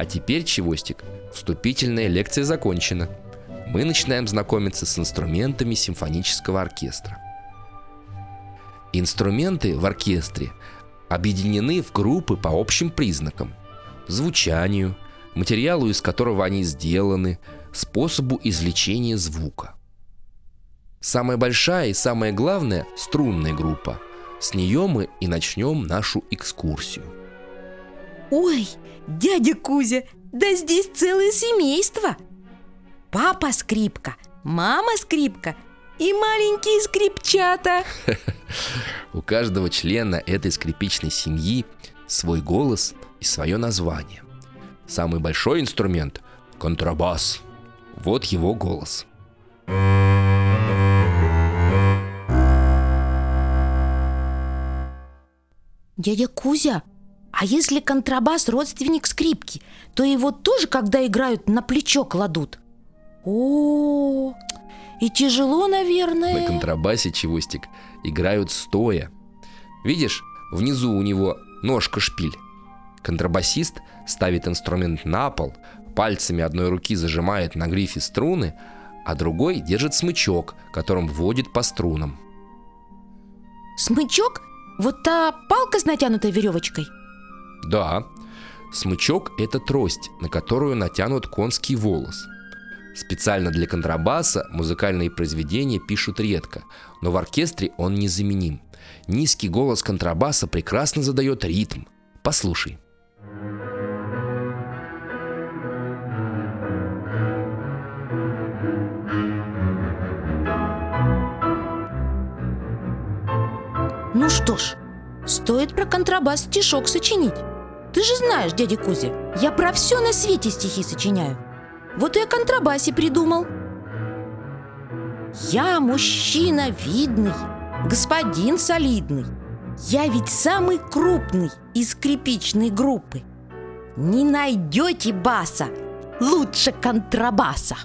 А теперь, Чевостик, вступительная лекция закончена. Мы начинаем знакомиться с инструментами симфонического оркестра. Инструменты в оркестре объединены в группы по общим признакам – звучанию, материалу, из которого они сделаны, способу извлечения звука. Самая большая и самая главная – струнная группа. С нее мы и начнем нашу экскурсию. Ой, дядя Кузя, да здесь целое семейство. Папа скрипка, мама скрипка и маленькие скрипчата. У каждого члена этой скрипичной семьи свой голос и свое название. Самый большой инструмент – контрабас. Вот его голос. Дядя Кузя, а если контрабас родственник скрипки, то его тоже, когда играют, на плечо кладут? О, и тяжело, наверное. На контрабасе чевостик играют стоя. Видишь, внизу у него ножка-шпиль. Контрабасист ставит инструмент на пол, пальцами одной руки зажимает на грифе струны, а другой держит смычок, которым вводит по струнам. Смычок? Вот та палка с натянутой веревочкой? Да, смычок – это трость, на которую натянут конский волос. Специально для контрабаса музыкальные произведения пишут редко, но в оркестре он незаменим. Низкий голос контрабаса прекрасно задает ритм. Послушай. Ну что ж, стоит про контрабас стишок сочинить. Ты же знаешь, дядя Кузя, я про все на свете стихи сочиняю. Вот и о контрабасе придумал. Я мужчина видный, господин солидный. Я ведь самый крупный из скрипичной группы. Не найдете баса лучше контрабаса.